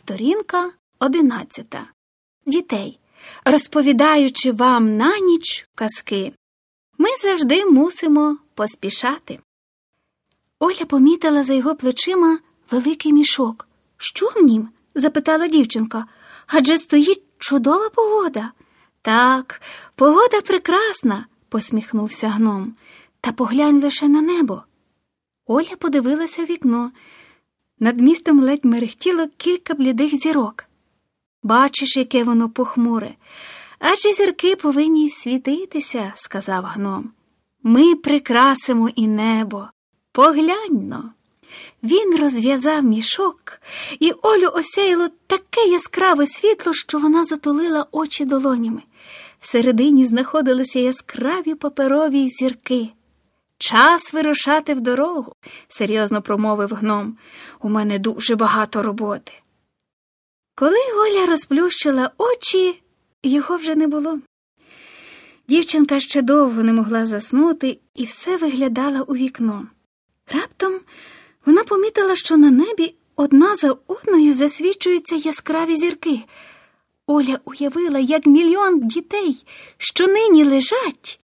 Сторінка одинадцята. Дітей, розповідаючи вам на ніч казки, ми завжди мусимо поспішати. Оля помітила за його плечима великий мішок. Що в нім? запитала дівчинка. Адже стоїть чудова погода. Так, погода прекрасна, посміхнувся гном. Та поглянь лише на небо. Оля подивилася в вікно. Над містом ледь мерехтіло кілька блідих зірок. Бачиш, яке воно похмуре. Адже зірки повинні світитися, сказав гном. Ми прикрасимо і небо. Погляньно. Він розв'язав мішок, і Олю осяяло таке яскраве світло, що вона затулила очі долонями. Всередині знаходилися яскраві паперові зірки. Час вирушати в дорогу, серйозно промовив гном. У мене дуже багато роботи. Коли Оля розплющила очі, його вже не було. Дівчинка ще довго не могла заснути і все виглядала у вікно. Раптом вона помітила, що на небі одна за одною засвічуються яскраві зірки. Оля уявила, як мільйон дітей, що нині лежать,